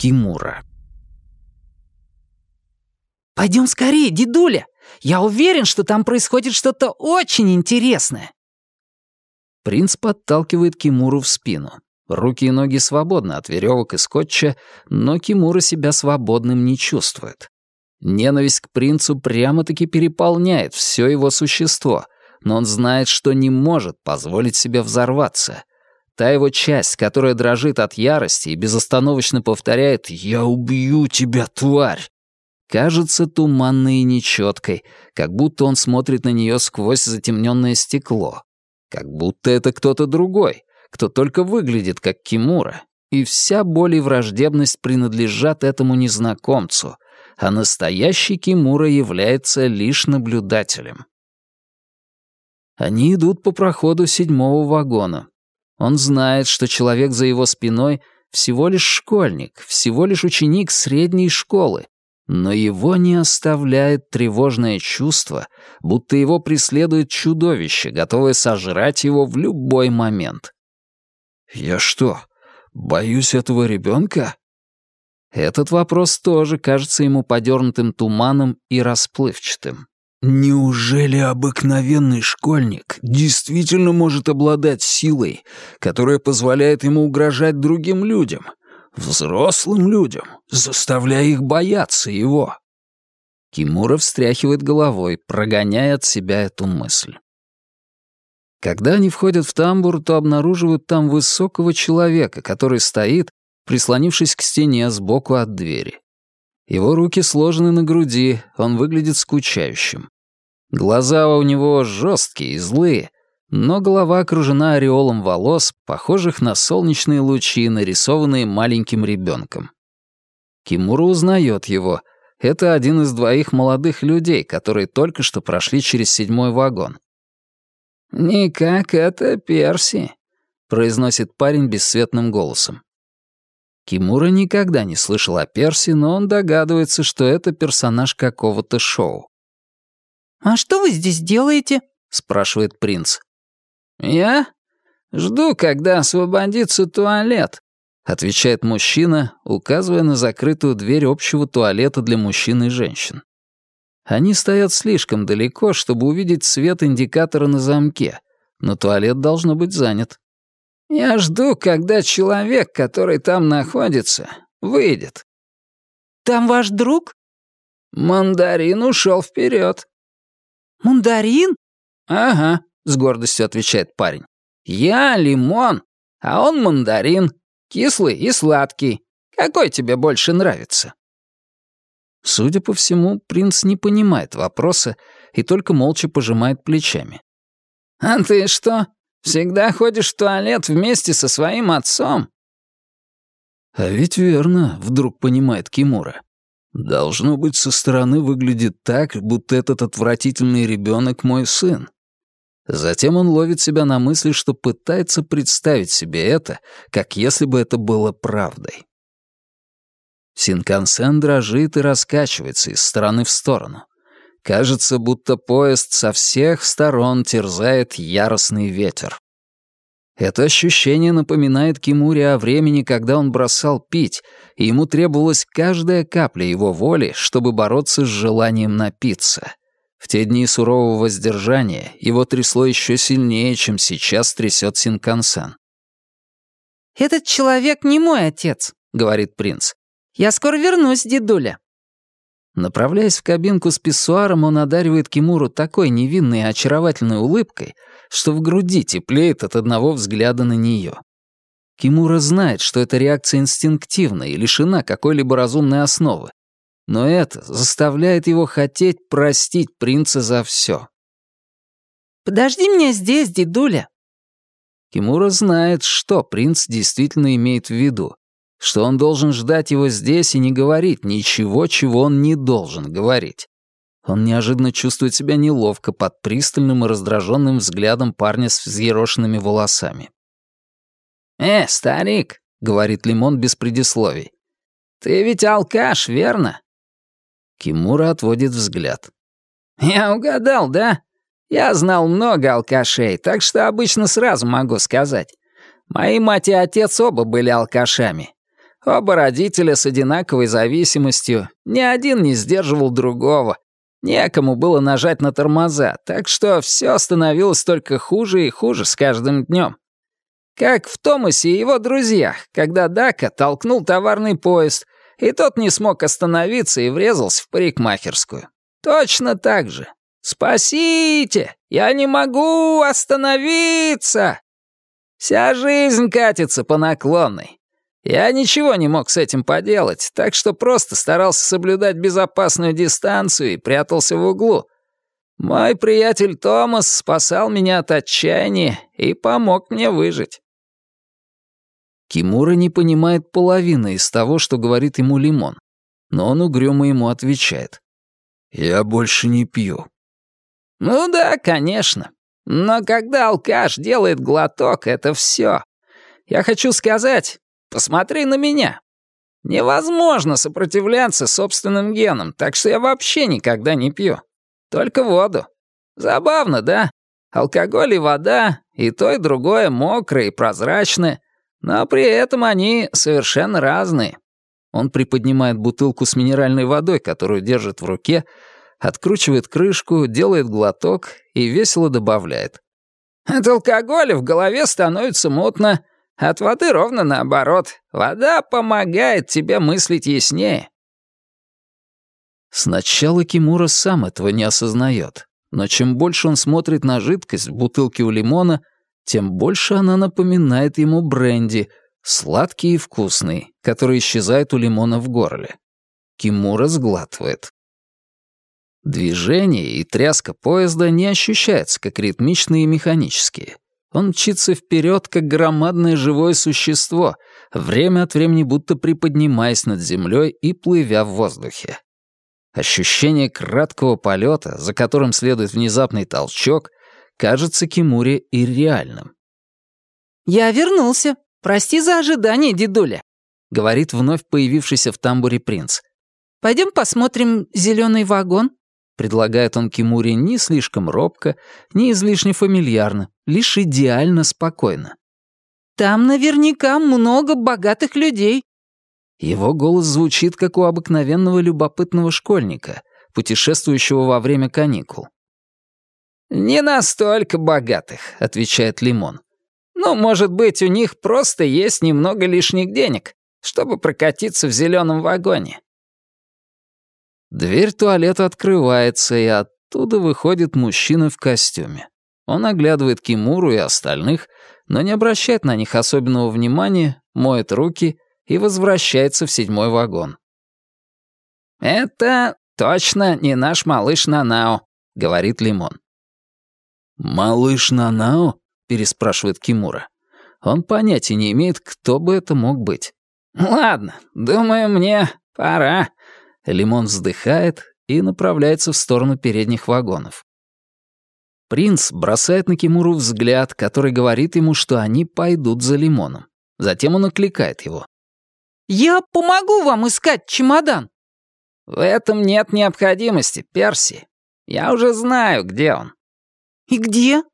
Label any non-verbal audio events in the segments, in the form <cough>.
Кимура. «Пойдем скорее, дедуля! Я уверен, что там происходит что-то очень интересное!» Принц подталкивает Кимуру в спину. Руки и ноги свободны от веревок и скотча, но Кимура себя свободным не чувствует. Ненависть к принцу прямо-таки переполняет все его существо, но он знает, что не может позволить себе взорваться. Та его часть, которая дрожит от ярости и безостановочно повторяет «Я убью тебя, тварь!» кажется туманной и нечеткой, как будто он смотрит на нее сквозь затемненное стекло. Как будто это кто-то другой, кто только выглядит как Кимура, и вся боль и враждебность принадлежат этому незнакомцу, а настоящий Кимура является лишь наблюдателем. Они идут по проходу седьмого вагона. Он знает, что человек за его спиной всего лишь школьник, всего лишь ученик средней школы, но его не оставляет тревожное чувство, будто его преследует чудовище, готовое сожрать его в любой момент. «Я что, боюсь этого ребенка?» Этот вопрос тоже кажется ему подернутым туманом и расплывчатым. Неужели обыкновенный школьник действительно может обладать силой, которая позволяет ему угрожать другим людям, взрослым людям, заставляя их бояться его. Кимура встряхивает головой, прогоняя от себя эту мысль. Когда они входят в тамбур, то обнаруживают там высокого человека, который стоит, прислонившись к стене сбоку от двери. Его руки сложены на груди, он выглядит скучающим. Глаза у него жесткие и злые, но голова окружена ореолом волос, похожих на солнечные лучи, нарисованные маленьким ребенком. Кимура узнает его. Это один из двоих молодых людей, которые только что прошли через седьмой вагон. «Никак это Перси», — произносит парень бесцветным голосом. Кимура никогда не слышал о Перси, но он догадывается, что это персонаж какого-то шоу. «А что вы здесь делаете?» — спрашивает принц. «Я жду, когда освободится туалет», — отвечает мужчина, указывая на закрытую дверь общего туалета для мужчин и женщин. Они стоят слишком далеко, чтобы увидеть свет индикатора на замке, но туалет должно быть занят. «Я жду, когда человек, который там находится, выйдет». «Там ваш друг?» «Мандарин ушел вперед. «Мандарин?» «Ага», — с гордостью отвечает парень. «Я лимон, а он мандарин. Кислый и сладкий. Какой тебе больше нравится?» Судя по всему, принц не понимает вопроса и только молча пожимает плечами. «А ты что, всегда ходишь в туалет вместе со своим отцом?» «А ведь верно», — вдруг понимает Кимура. «Должно быть, со стороны выглядит так, будто этот отвратительный ребенок мой сын. Затем он ловит себя на мысли, что пытается представить себе это, как если бы это было правдой. Синкансен дрожит и раскачивается из стороны в сторону. Кажется, будто поезд со всех сторон терзает яростный ветер. Это ощущение напоминает Кимуре о времени, когда он бросал пить, и ему требовалась каждая капля его воли, чтобы бороться с желанием напиться. В те дни сурового воздержания его трясло еще сильнее, чем сейчас трясет Синкансен. «Этот человек не мой отец», — говорит принц. «Я скоро вернусь, дедуля». Направляясь в кабинку с писсуаром, он одаривает Кимуру такой невинной и очаровательной улыбкой, что в груди теплеет от одного взгляда на нее. Кимура знает, что эта реакция инстинктивна и лишена какой-либо разумной основы, но это заставляет его хотеть простить принца за все. «Подожди меня здесь, дедуля!» Кимура знает, что принц действительно имеет в виду, что он должен ждать его здесь и не говорить ничего, чего он не должен говорить. Он неожиданно чувствует себя неловко под пристальным и раздраженным взглядом парня с взъерошенными волосами. «Э, старик», — говорит Лимон без предисловий, — «ты ведь алкаш, верно?» Кимура отводит взгляд. «Я угадал, да? Я знал много алкашей, так что обычно сразу могу сказать. Мои мать и отец оба были алкашами. Оба родителя с одинаковой зависимостью, ни один не сдерживал другого. Некому было нажать на тормоза, так что все становилось только хуже и хуже с каждым днем. Как в Томасе и его друзьях, когда Дака толкнул товарный поезд, и тот не смог остановиться и врезался в парикмахерскую. Точно так же. «Спасите! Я не могу остановиться!» Вся жизнь катится по наклонной. Я ничего не мог с этим поделать, так что просто старался соблюдать безопасную дистанцию и прятался в углу. Мой приятель Томас спасал меня от отчаяния и помог мне выжить. Кимура не понимает половины из того, что говорит ему Лимон, но он угрюмо ему отвечает. «Я больше не пью». «Ну да, конечно. Но когда алкаш делает глоток, это все. Я хочу сказать, Посмотри на меня. Невозможно сопротивляться собственным генам, так что я вообще никогда не пью. Только воду. Забавно, да? Алкоголь и вода, и то, и другое мокрое и прозрачное, но при этом они совершенно разные. Он приподнимает бутылку с минеральной водой, которую держит в руке, откручивает крышку, делает глоток и весело добавляет. От алкоголя в голове становится мутно, от воды ровно наоборот. Вода помогает тебе мыслить яснее. Сначала Кимура сам этого не осознает, но чем больше он смотрит на жидкость в бутылке у лимона, тем больше она напоминает ему бренди, сладкий и вкусный, который исчезает у лимона в горле. Кимура сглатывает. Движение и тряска поезда не ощущаются как ритмичные и механические. Он мчится вперед, как громадное живое существо, время от времени будто приподнимаясь над землей и плывя в воздухе. Ощущение краткого полета, за которым следует внезапный толчок, кажется Кимуре и реальным. «Я вернулся. Прости за ожидание, дедуля», — говорит вновь появившийся в тамбуре принц. «Пойдем посмотрим зеленый вагон?» Предлагает он Кимуре не слишком робко, не излишне фамильярно, лишь идеально спокойно. «Там наверняка много богатых людей». Его голос звучит, как у обыкновенного любопытного школьника, путешествующего во время каникул. «Не настолько богатых», — отвечает Лимон. «Ну, может быть, у них просто есть немного лишних денег, чтобы прокатиться в зеленом вагоне. Дверь туалета открывается, и оттуда выходит мужчина в костюме. Он оглядывает Кимуру и остальных, но не обращает на них особенного внимания, моет руки и возвращается в седьмой вагон. «Это точно не наш малыш Нанао», — говорит Лимон. «Малыш Нанао?» — переспрашивает Кимура. Он понятия не имеет, кто бы это мог быть. «Ладно, думаю, мне пора», Лимон вздыхает и направляется в сторону передних вагонов. Принц бросает на Кимуру взгляд, который говорит ему, что они пойдут за Лимоном. Затем он окликает его. «Я помогу вам искать чемодан!» «В этом нет необходимости, Перси. Я уже знаю, где он». «И где?»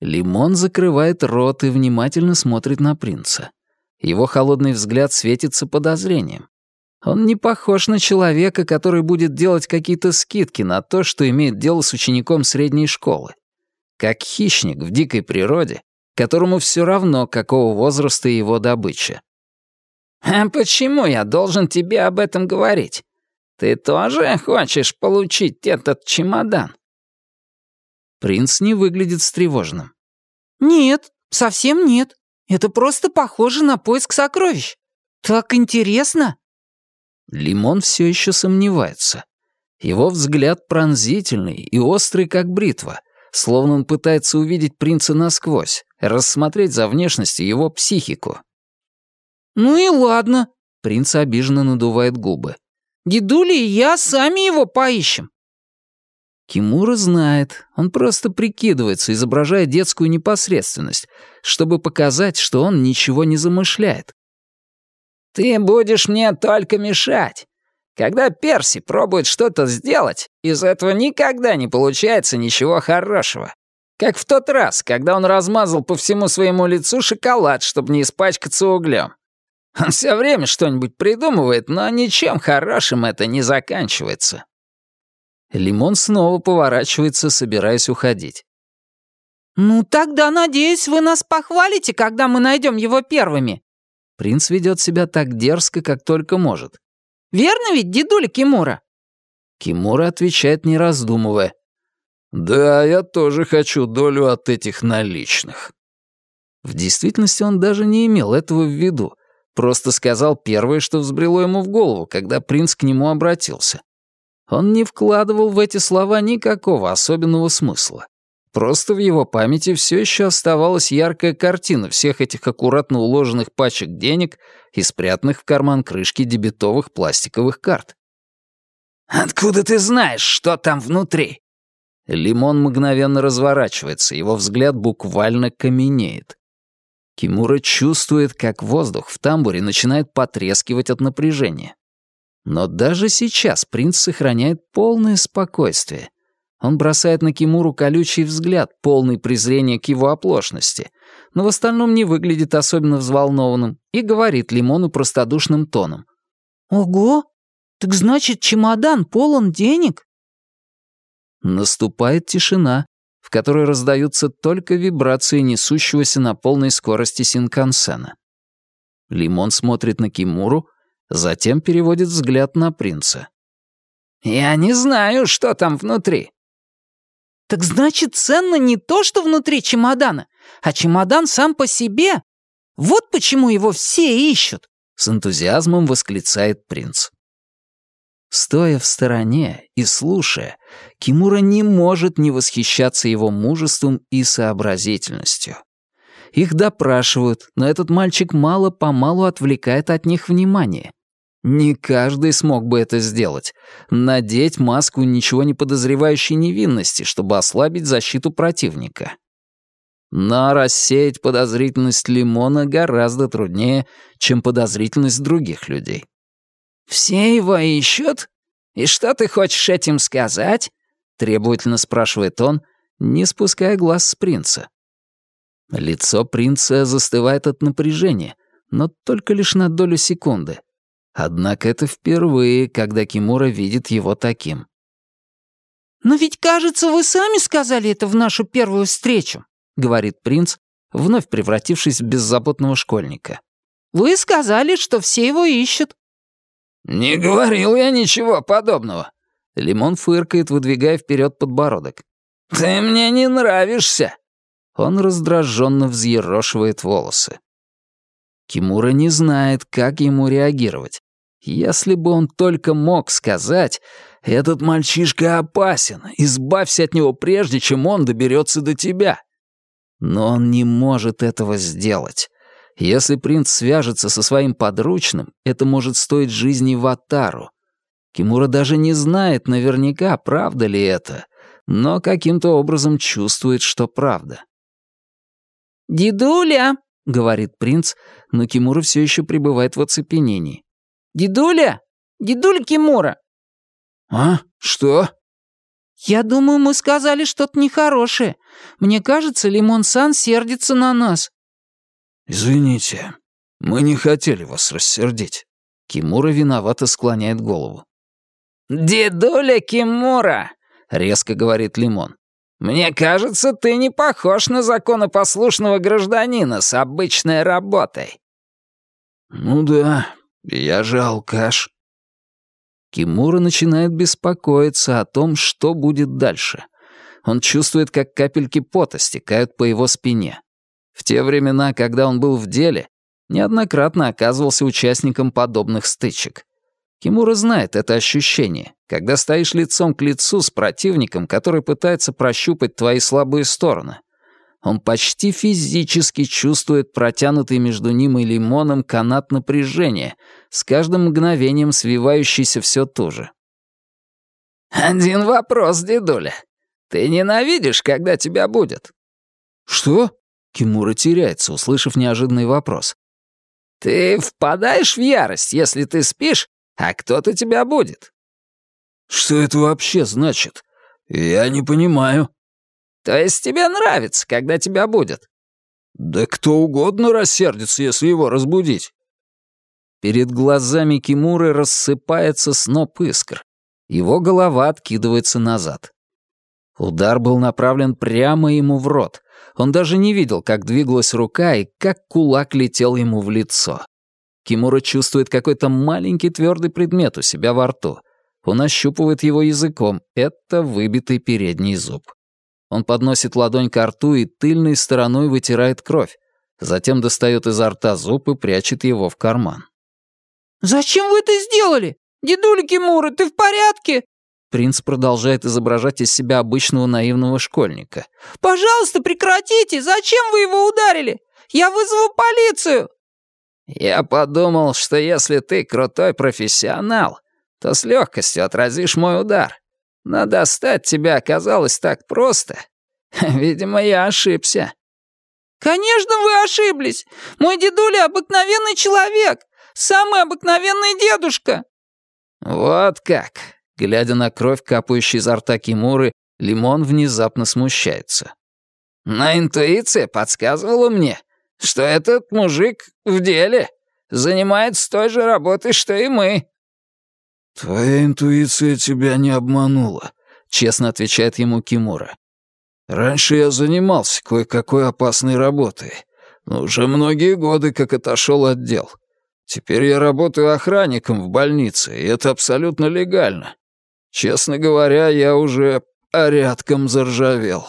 Лимон закрывает рот и внимательно смотрит на принца. Его холодный взгляд светится подозрением. Он не похож на человека, который будет делать какие-то скидки на то, что имеет дело с учеником средней школы. Как хищник в дикой природе, которому все равно, какого возраста его добыча. «А почему я должен тебе об этом говорить? Ты тоже хочешь получить этот чемодан?» Принц не выглядит встревоженным. «Нет, совсем нет. Это просто похоже на поиск сокровищ. Так интересно!» Лимон все еще сомневается. Его взгляд пронзительный и острый, как бритва, словно он пытается увидеть принца насквозь, рассмотреть за внешностью его психику. «Ну и ладно», — принц обиженно надувает губы. «Дедули и я сами его поищем». Кимура знает, он просто прикидывается, изображая детскую непосредственность, чтобы показать, что он ничего не замышляет, ты будешь мне только мешать. Когда Перси пробует что-то сделать, из этого никогда не получается ничего хорошего. Как в тот раз, когда он размазал по всему своему лицу шоколад, чтобы не испачкаться углем. Он все время что-нибудь придумывает, но ничем хорошим это не заканчивается». Лимон снова поворачивается, собираясь уходить. «Ну тогда, надеюсь, вы нас похвалите, когда мы найдем его первыми». Принц ведет себя так дерзко, как только может. «Верно ведь, дедуля Кимура?» Кимура отвечает, не раздумывая. «Да, я тоже хочу долю от этих наличных». В действительности он даже не имел этого в виду, просто сказал первое, что взбрело ему в голову, когда принц к нему обратился. Он не вкладывал в эти слова никакого особенного смысла. Просто в его памяти все еще оставалась яркая картина всех этих аккуратно уложенных пачек денег и спрятанных в карман крышки дебетовых пластиковых карт. «Откуда ты знаешь, что там внутри?» Лимон мгновенно разворачивается, его взгляд буквально каменеет. Кимура чувствует, как воздух в тамбуре начинает потрескивать от напряжения. Но даже сейчас принц сохраняет полное спокойствие. Он бросает на Кимуру колючий взгляд, полный презрения к его оплошности, но в остальном не выглядит особенно взволнованным и говорит Лимону простодушным тоном. «Ого! Так значит, чемодан полон денег?» Наступает тишина, в которой раздаются только вибрации несущегося на полной скорости Синкансена. Лимон смотрит на Кимуру, затем переводит взгляд на принца. «Я не знаю, что там внутри». «Так значит, ценно не то, что внутри чемодана, а чемодан сам по себе. Вот почему его все ищут», — с энтузиазмом восклицает принц. Стоя в стороне и слушая, Кимура не может не восхищаться его мужеством и сообразительностью. Их допрашивают, но этот мальчик мало-помалу отвлекает от них внимание. Не каждый смог бы это сделать. Надеть маску ничего не подозревающей невинности, чтобы ослабить защиту противника. Но рассеять подозрительность Лимона гораздо труднее, чем подозрительность других людей. «Все его ищут? И что ты хочешь этим сказать?» — требовательно спрашивает он, не спуская глаз с принца. Лицо принца застывает от напряжения, но только лишь на долю секунды. Однако это впервые, когда Кимура видит его таким. «Но ведь, кажется, вы сами сказали это в нашу первую встречу», — говорит принц, вновь превратившись в беззаботного школьника. «Вы сказали, что все его ищут». «Не говорил я ничего подобного». Лимон фыркает, выдвигая вперед подбородок. «Ты мне не нравишься!» Он раздраженно взъерошивает волосы. Кимура не знает, как ему реагировать. Если бы он только мог сказать, «Этот мальчишка опасен, избавься от него прежде, чем он доберется до тебя». Но он не может этого сделать. Если принц свяжется со своим подручным, это может стоить жизни Ватару. Кимура даже не знает наверняка, правда ли это, но каким-то образом чувствует, что правда. «Дедуля!» — говорит принц, но Кимура все еще пребывает в оцепенении. «Дедуля! Дедуля Кимура!» «А? Что?» «Я думаю, мы сказали что-то нехорошее. Мне кажется, Лимон-сан сердится на нас». «Извините, мы не хотели вас рассердить». Кимура виновато склоняет голову. «Дедуля Кимура!» — резко говорит Лимон. «Мне кажется, ты не похож на законопослушного гражданина с обычной работой». «Ну да, я же алкаш». Кимура начинает беспокоиться о том, что будет дальше. Он чувствует, как капельки пота стекают по его спине. В те времена, когда он был в деле, неоднократно оказывался участником подобных стычек. Кимура знает это ощущение, когда стоишь лицом к лицу с противником, который пытается прощупать твои слабые стороны. Он почти физически чувствует протянутый между ним и лимоном канат напряжения, с каждым мгновением свивающийся все туже. «Один вопрос, дедуля. Ты ненавидишь, когда тебя будет?» «Что?» Кимура теряется, услышав неожиданный вопрос. «Ты впадаешь в ярость, если ты спишь, а кто-то тебя будет?» «Что это вообще значит? Я не понимаю». «То есть тебе нравится, когда тебя будет?» «Да кто угодно рассердится, если его разбудить». Перед глазами Кимуры рассыпается сноп искр. Его голова откидывается назад. Удар был направлен прямо ему в рот. Он даже не видел, как двигалась рука и как кулак летел ему в лицо. Кимура чувствует какой-то маленький твердый предмет у себя во рту. Он ощупывает его языком. Это выбитый передний зуб. Он подносит ладонь к рту и тыльной стороной вытирает кровь. Затем достает изо рта зуб и прячет его в карман. «Зачем вы это сделали? Дедуля Кимура, ты в порядке?» Принц продолжает изображать из себя обычного наивного школьника. «Пожалуйста, прекратите! Зачем вы его ударили? Я вызову полицию!» «Я подумал, что если ты крутой профессионал, то с легкостью отразишь мой удар. Но достать тебя оказалось так просто. <laughs> Видимо, я ошибся». «Конечно, вы ошиблись! Мой дедуля обыкновенный человек! Самый обыкновенный дедушка!» «Вот как!» Глядя на кровь, капающую изо рта Кимуры, Лимон внезапно смущается. «Но интуиция подсказывала мне, что этот мужик в деле занимается той же работой, что и мы». «Твоя интуиция тебя не обманула», — честно отвечает ему Кимура. «Раньше я занимался кое-какой опасной работой, но уже многие годы как отошел от дел. Теперь я работаю охранником в больнице, и это абсолютно легально. Честно говоря, я уже порядком заржавел».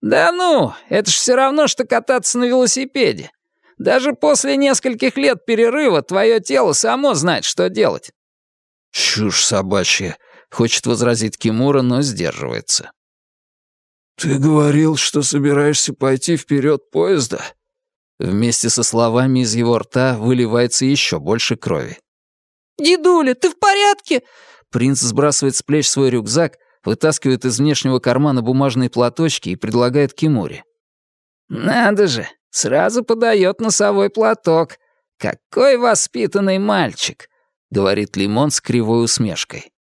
«Да ну, это ж все равно, что кататься на велосипеде. Даже после нескольких лет перерыва твое тело само знает, что делать. «Чушь собачья», — хочет возразить Кимура, но сдерживается. «Ты говорил, что собираешься пойти вперед поезда?» Вместе со словами из его рта выливается еще больше крови. «Дедуля, ты в порядке?» Принц сбрасывает с плеч свой рюкзак, вытаскивает из внешнего кармана бумажные платочки и предлагает Кимуре. «Надо же, сразу подает носовой платок. Какой воспитанный мальчик говорит Лимон с кривой усмешкой.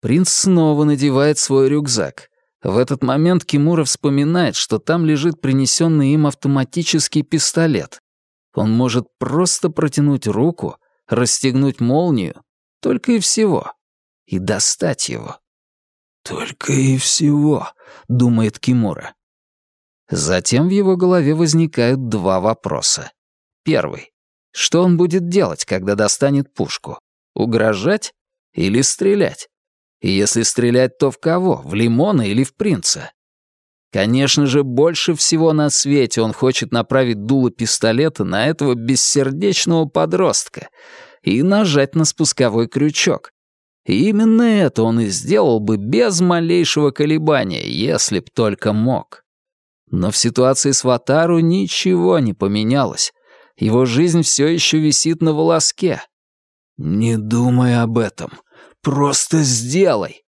Принц снова надевает свой рюкзак. В этот момент Кимура вспоминает, что там лежит принесенный им автоматический пистолет. Он может просто протянуть руку, расстегнуть молнию, только и всего, и достать его. «Только и всего», — думает Кимура. Затем в его голове возникают два вопроса. Первый. Что он будет делать, когда достанет пушку? Угрожать или стрелять? И если стрелять, то в кого? В Лимона или в принца? Конечно же, больше всего на свете он хочет направить дуло пистолета на этого бессердечного подростка и нажать на спусковой крючок. И именно это он и сделал бы без малейшего колебания, если б только мог. Но в ситуации с Ватару ничего не поменялось. Его жизнь все еще висит на волоске. «Не думай об этом. Просто сделай!»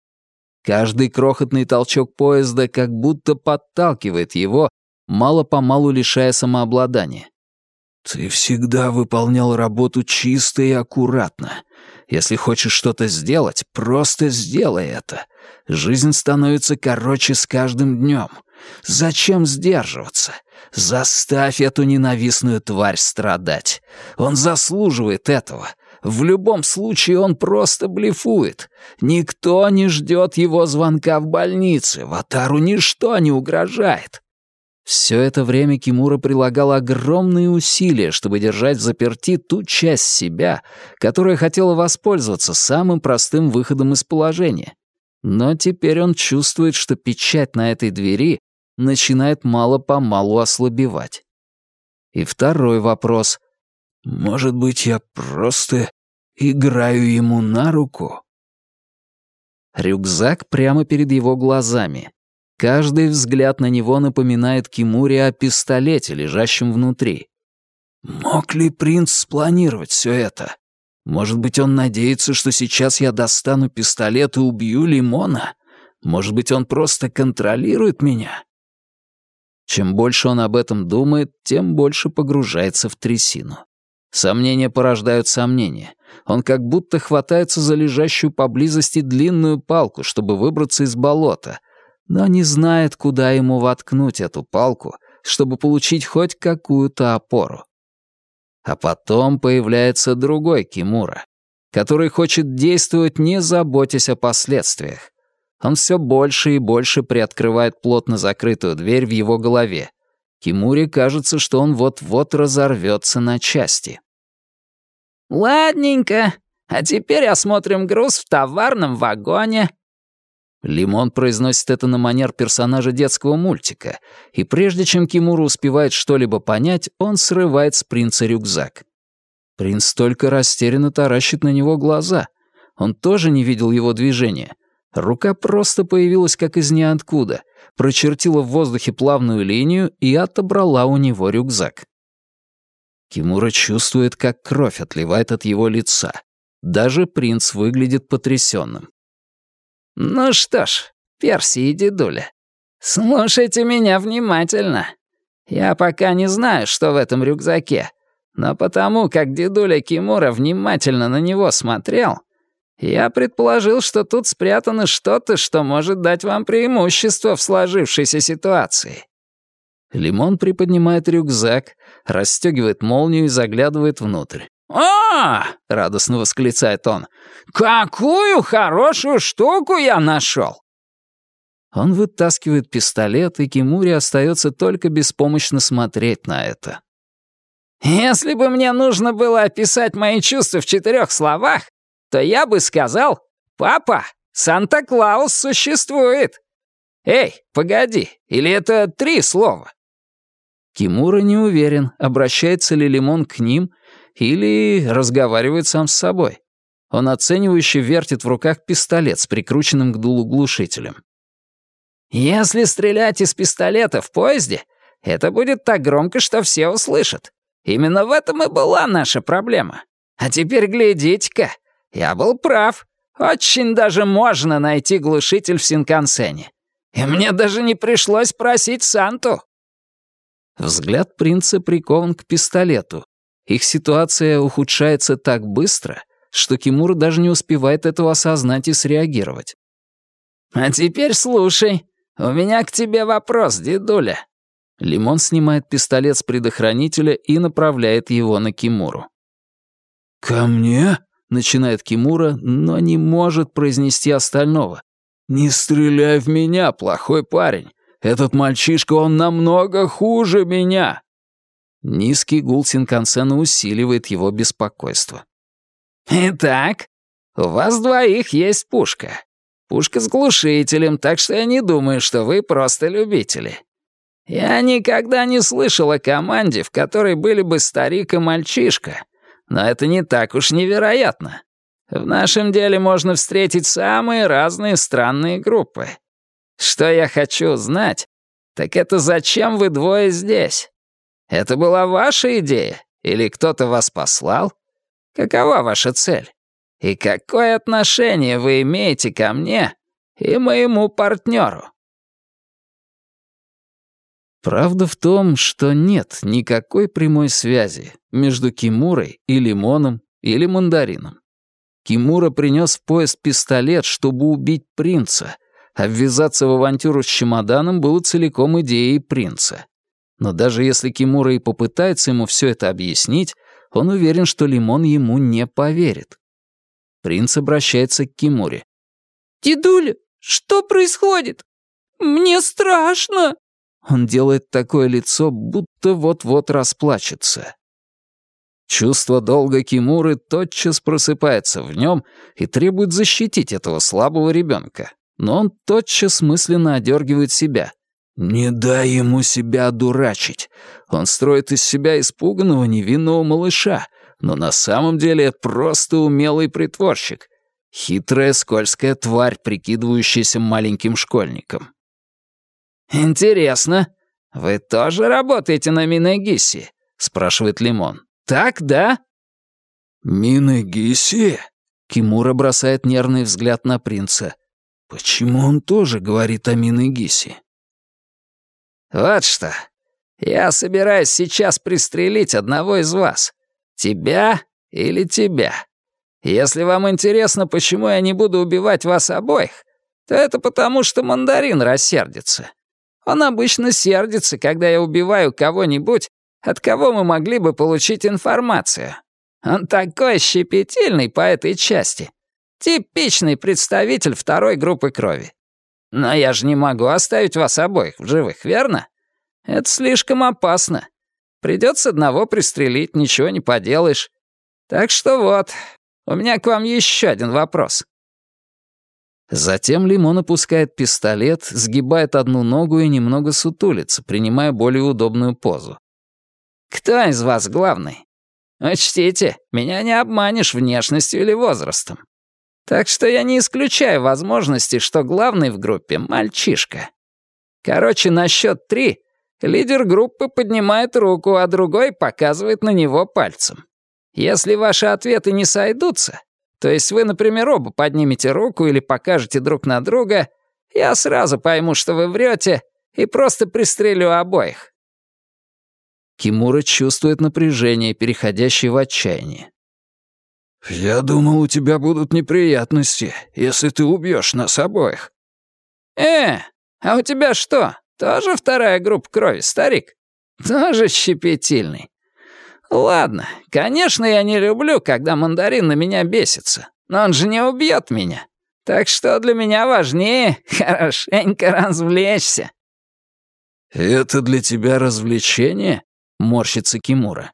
Каждый крохотный толчок поезда как будто подталкивает его, мало-помалу лишая самообладания. «Ты всегда выполнял работу чисто и аккуратно. Если хочешь что-то сделать, просто сделай это. Жизнь становится короче с каждым днем. Зачем сдерживаться? Заставь эту ненавистную тварь страдать. Он заслуживает этого. В любом случае он просто блефует. Никто не ждет его звонка в больнице. Ватару ничто не угрожает. Все это время Кимура прилагал огромные усилия, чтобы держать в заперти ту часть себя, которая хотела воспользоваться самым простым выходом из положения. Но теперь он чувствует, что печать на этой двери начинает мало-помалу ослабевать. И второй вопрос — может быть, я просто играю ему на руку? Рюкзак прямо перед его глазами. Каждый взгляд на него напоминает Кимуре о пистолете, лежащем внутри. Мог ли принц спланировать все это? Может быть, он надеется, что сейчас я достану пистолет и убью Лимона? Может быть, он просто контролирует меня? Чем больше он об этом думает, тем больше погружается в трясину. Сомнения порождают сомнения. Он как будто хватается за лежащую поблизости длинную палку, чтобы выбраться из болота, но не знает, куда ему воткнуть эту палку, чтобы получить хоть какую-то опору. А потом появляется другой Кимура, который хочет действовать, не заботясь о последствиях. Он все больше и больше приоткрывает плотно закрытую дверь в его голове. Кимуре кажется, что он вот-вот разорвется на части. «Ладненько, а теперь осмотрим груз в товарном вагоне», Лимон произносит это на манер персонажа детского мультика, и прежде чем Кимуру успевает что-либо понять, он срывает с принца рюкзак. Принц только растерянно таращит на него глаза. Он тоже не видел его движения. Рука просто появилась как из ниоткуда, прочертила в воздухе плавную линию и отобрала у него рюкзак. Кимура чувствует, как кровь отливает от его лица. Даже принц выглядит потрясенным. «Ну что ж, Перси и дедуля, слушайте меня внимательно. Я пока не знаю, что в этом рюкзаке, но потому как дедуля Кимура внимательно на него смотрел, я предположил, что тут спрятано что-то, что может дать вам преимущество в сложившейся ситуации». Лимон приподнимает рюкзак, расстегивает молнию и заглядывает внутрь. «А!» — радостно восклицает он. «Какую хорошую штуку я нашел!» Он вытаскивает пистолет, и Кимури остается только беспомощно смотреть на это. «Если бы мне нужно было описать мои чувства в четырех словах, то я бы сказал, «Папа, Санта-Клаус существует!» «Эй, погоди, или это три слова?» Кимура не уверен, обращается ли Лимон к ним или разговаривает сам с собой. Он оценивающе вертит в руках пистолет с прикрученным к дулу глушителем. «Если стрелять из пистолета в поезде, это будет так громко, что все услышат. Именно в этом и была наша проблема. А теперь глядите-ка, я был прав. Очень даже можно найти глушитель в Синкансене. И мне даже не пришлось просить Санту». Взгляд принца прикован к пистолету, их ситуация ухудшается так быстро, что Кимур даже не успевает этого осознать и среагировать. «А теперь слушай, у меня к тебе вопрос, дедуля». Лимон снимает пистолет с предохранителя и направляет его на Кимуру. «Ко мне?» — начинает Кимура, но не может произнести остального. «Не стреляй в меня, плохой парень. Этот мальчишка, он намного хуже меня!» Низкий гул Синкансена усиливает его беспокойство. «Итак, у вас двоих есть пушка. Пушка с глушителем, так что я не думаю, что вы просто любители. Я никогда не слышал о команде, в которой были бы старик и мальчишка, но это не так уж невероятно. В нашем деле можно встретить самые разные странные группы. Что я хочу знать, так это зачем вы двое здесь? Это была ваша идея? Или кто-то вас послал? Какова ваша цель? И какое отношение вы имеете ко мне и моему партнеру? Правда в том, что нет никакой прямой связи между Кимурой и Лимоном или Мандарином. Кимура принес в поезд пистолет, чтобы убить принца, а ввязаться в авантюру с чемоданом было целиком идеей принца. Но даже если Кимура и попытается ему все это объяснить, он уверен, что Лимон ему не поверит. Принц обращается к Кимуре. «Дедуля, что происходит? Мне страшно!» Он делает такое лицо, будто вот-вот расплачется. Чувство долга Кимуры тотчас просыпается в нем и требует защитить этого слабого ребенка. Но он тотчас мысленно одергивает себя. «Не дай ему себя одурачить. Он строит из себя испуганного невинного малыша, но на самом деле просто умелый притворщик. Хитрая скользкая тварь, прикидывающаяся маленьким школьником». «Интересно, вы тоже работаете на Минегиси?» — спрашивает Лимон. «Так, да?» «Минегиси?» — Кимура бросает нервный взгляд на принца. «Почему он тоже говорит о Минегиси?» «Вот что. Я собираюсь сейчас пристрелить одного из вас. Тебя или тебя. Если вам интересно, почему я не буду убивать вас обоих, то это потому, что мандарин рассердится. Он обычно сердится, когда я убиваю кого-нибудь, от кого мы могли бы получить информацию. Он такой щепетильный по этой части. Типичный представитель второй группы крови. Но я же не могу оставить вас обоих в живых, верно? Это слишком опасно. Придется одного пристрелить, ничего не поделаешь. Так что вот, у меня к вам еще один вопрос. Затем Лимон опускает пистолет, сгибает одну ногу и немного сутулится, принимая более удобную позу. «Кто из вас главный? Учтите, меня не обманешь внешностью или возрастом. Так что я не исключаю возможности, что главный в группе — мальчишка. Короче, на счет три лидер группы поднимает руку, а другой показывает на него пальцем. Если ваши ответы не сойдутся, то есть вы, например, оба поднимете руку или покажете друг на друга, я сразу пойму, что вы врете, и просто пристрелю обоих». Кимура чувствует напряжение, переходящее в отчаяние. «Я думал, у тебя будут неприятности, если ты убьешь нас обоих». «Э, а у тебя что, тоже вторая группа крови, старик? Тоже щепетильный. «Ладно, конечно, я не люблю, когда мандарин на меня бесится, но он же не убьет меня. Так что для меня важнее <laughs> хорошенько развлечься». «Это для тебя развлечение?» — морщится Кимура.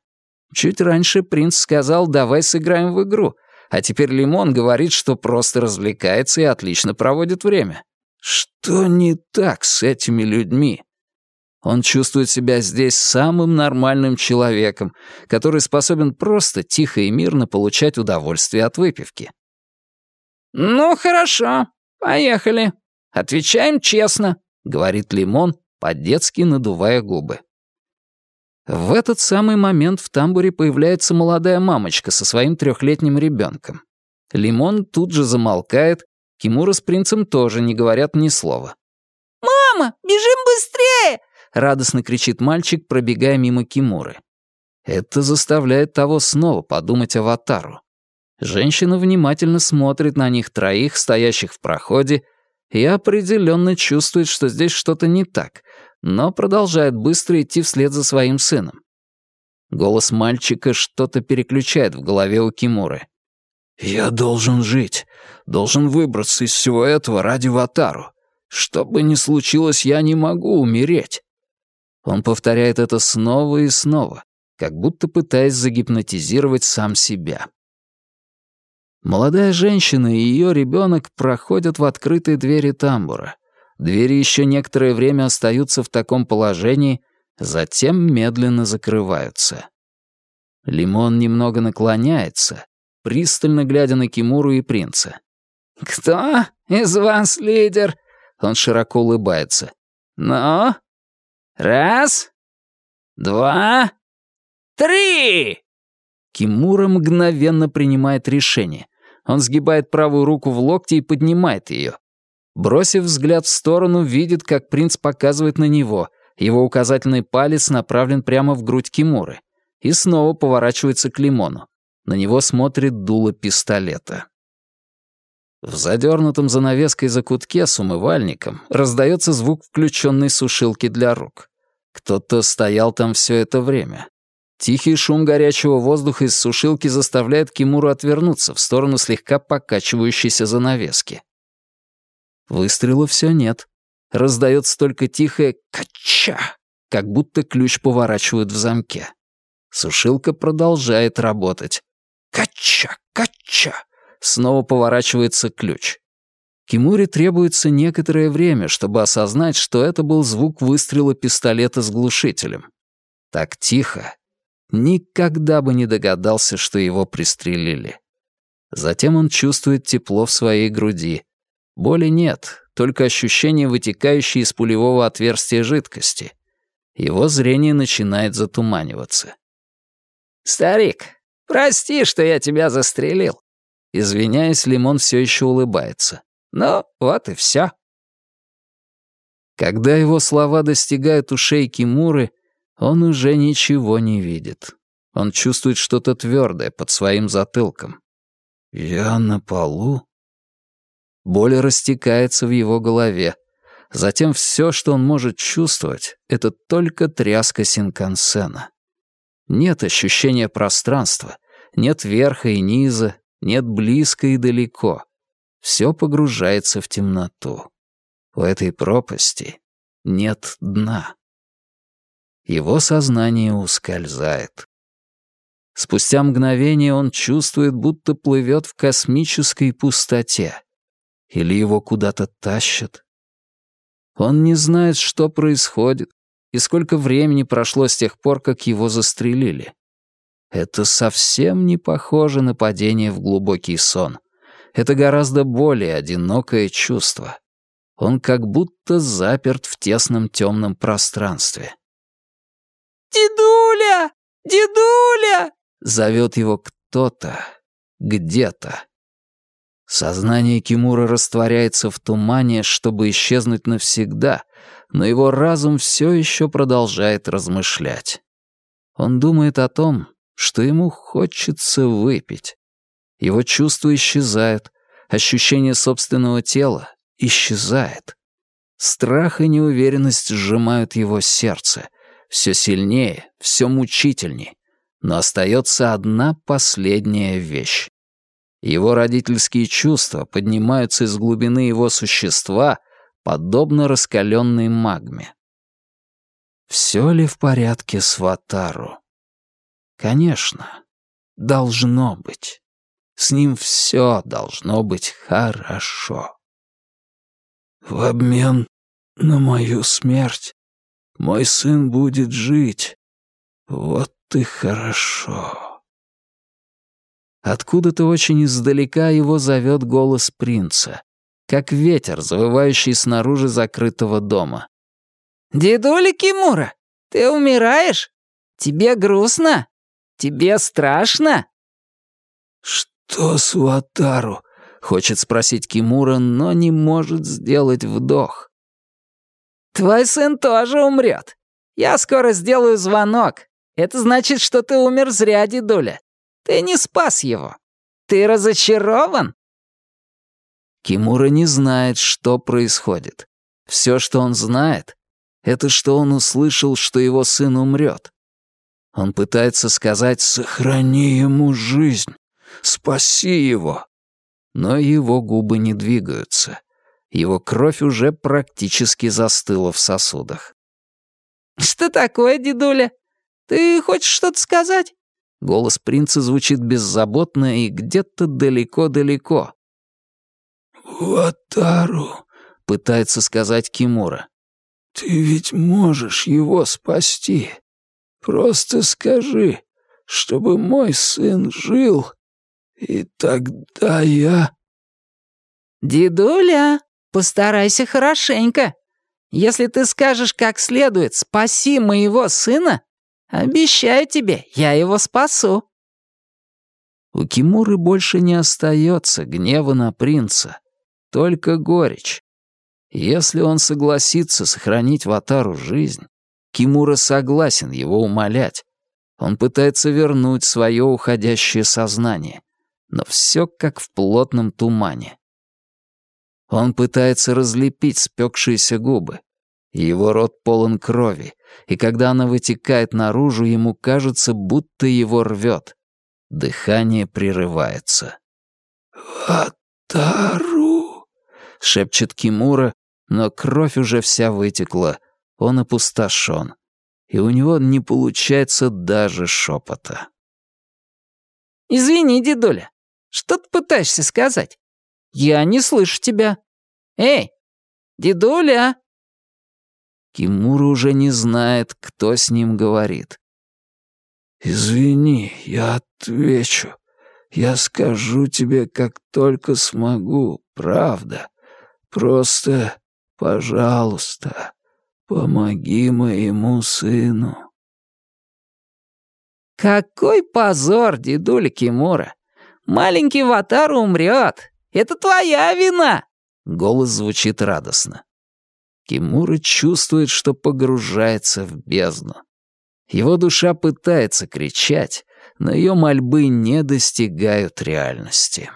Чуть раньше принц сказал «давай сыграем в игру», а теперь Лимон говорит, что просто развлекается и отлично проводит время. Что не так с этими людьми? Он чувствует себя здесь самым нормальным человеком, который способен просто тихо и мирно получать удовольствие от выпивки. «Ну, хорошо, поехали. Отвечаем честно», — говорит Лимон, по-детски надувая губы. В этот самый момент в тамбуре появляется молодая мамочка со своим трехлетним ребенком. Лимон тут же замолкает, Кимура с принцем тоже не говорят ни слова. «Мама, бежим быстрее!» Радостно кричит мальчик, пробегая мимо Кимуры. Это заставляет того снова подумать Аватару. Женщина внимательно смотрит на них троих, стоящих в проходе, и определенно чувствует, что здесь что-то не так, но продолжает быстро идти вслед за своим сыном. Голос мальчика что-то переключает в голове у Кимуры. «Я должен жить, должен выбраться из всего этого ради Ватару. Что бы ни случилось, я не могу умереть. Он повторяет это снова и снова, как будто пытаясь загипнотизировать сам себя. Молодая женщина и ее ребенок проходят в открытые двери тамбура. Двери еще некоторое время остаются в таком положении, затем медленно закрываются. Лимон немного наклоняется, пристально глядя на Кимуру и принца. «Кто из вас лидер?» Он широко улыбается. «Ну, Раз, два, три!» Кимура мгновенно принимает решение. Он сгибает правую руку в локте и поднимает ее. Бросив взгляд в сторону, видит, как принц показывает на него. Его указательный палец направлен прямо в грудь Кимуры. И снова поворачивается к Лимону. На него смотрит дуло пистолета. В задернутом занавеской закутке с умывальником раздается звук включенной сушилки для рук. Кто-то стоял там все это время. Тихий шум горячего воздуха из сушилки заставляет Кимуру отвернуться в сторону слегка покачивающейся занавески. Выстрела все нет. Раздается только тихое «кача», как будто ключ поворачивают в замке. Сушилка продолжает работать. «Кача! Кача!» Снова поворачивается ключ. Кимуре требуется некоторое время, чтобы осознать, что это был звук выстрела пистолета с глушителем. Так тихо. Никогда бы не догадался, что его пристрелили. Затем он чувствует тепло в своей груди. Боли нет, только ощущение вытекающей из пулевого отверстия жидкости. Его зрение начинает затуманиваться. «Старик, прости, что я тебя застрелил. Извиняясь, Лимон все еще улыбается. «Ну, вот и все». Когда его слова достигают ушей Кимуры, он уже ничего не видит. Он чувствует что-то твердое под своим затылком. «Я на полу?» Боль растекается в его голове. Затем все, что он может чувствовать, это только тряска Синкансена. Нет ощущения пространства, нет верха и низа, нет близко и далеко. Все погружается в темноту. У этой пропасти нет дна. Его сознание ускользает. Спустя мгновение он чувствует, будто плывет в космической пустоте. Или его куда-то тащат. Он не знает, что происходит, и сколько времени прошло с тех пор, как его застрелили. Это совсем не похоже на падение в глубокий сон. Это гораздо более одинокое чувство. Он как будто заперт в тесном темном пространстве. «Дедуля! Дедуля!» — зовет его кто-то, где-то. Сознание Кимура растворяется в тумане, чтобы исчезнуть навсегда, но его разум все еще продолжает размышлять. Он думает о том, что ему хочется выпить. Его чувства исчезают, ощущение собственного тела исчезает. Страх и неуверенность сжимают его сердце. Все сильнее, все мучительнее. Но остается одна последняя вещь. Его родительские чувства поднимаются из глубины его существа, подобно раскаленной магме. Все ли в порядке с Ватару? Конечно, должно быть. С ним все должно быть хорошо. В обмен на мою смерть мой сын будет жить. Вот и хорошо. Откуда-то очень издалека его зовет голос принца, как ветер, завывающий снаружи закрытого дома. «Дедуля Кимура, ты умираешь? Тебе грустно? Тебе страшно?» «Что с Ватару?» — хочет спросить Кимура, но не может сделать вдох. «Твой сын тоже умрет. Я скоро сделаю звонок. Это значит, что ты умер зря, дедуля. Ты не спас его. Ты разочарован?» Кимура не знает, что происходит. Все, что он знает, это что он услышал, что его сын умрет. Он пытается сказать «сохрани ему жизнь, спаси его». Но его губы не двигаются. Его кровь уже практически застыла в сосудах. «Что такое, дедуля? Ты хочешь что-то сказать?» Голос принца звучит беззаботно и где-то далеко-далеко. «Ватару», — пытается сказать Кимура. «Ты ведь можешь его спасти. Просто скажи, чтобы мой сын жил, и тогда я...» «Дедуля, постарайся хорошенько. Если ты скажешь как следует «спаси моего сына», обещаю тебе, я его спасу». У Кимуры больше не остается гнева на принца только горечь. Если он согласится сохранить Ватару жизнь, Кимура согласен его умолять. Он пытается вернуть свое уходящее сознание, но все как в плотном тумане. Он пытается разлепить спекшиеся губы. Его рот полон крови, и когда она вытекает наружу, ему кажется, будто его рвет. Дыхание прерывается. «Ватару!» — шепчет Кимура, но кровь уже вся вытекла, он опустошен, и у него не получается даже шепота. «Извини, дедуля, что ты пытаешься сказать? Я не слышу тебя. Эй, дедуля!» Кимура уже не знает, кто с ним говорит. «Извини, я отвечу. Я скажу тебе, как только смогу, правда. Просто, пожалуйста, помоги моему сыну». «Какой позор, дедуля Кимура! Маленький Ватару умрет! Это твоя вина!» Голос звучит радостно. Кимура чувствует, что погружается в бездну. Его душа пытается кричать, но ее мольбы не достигают реальности.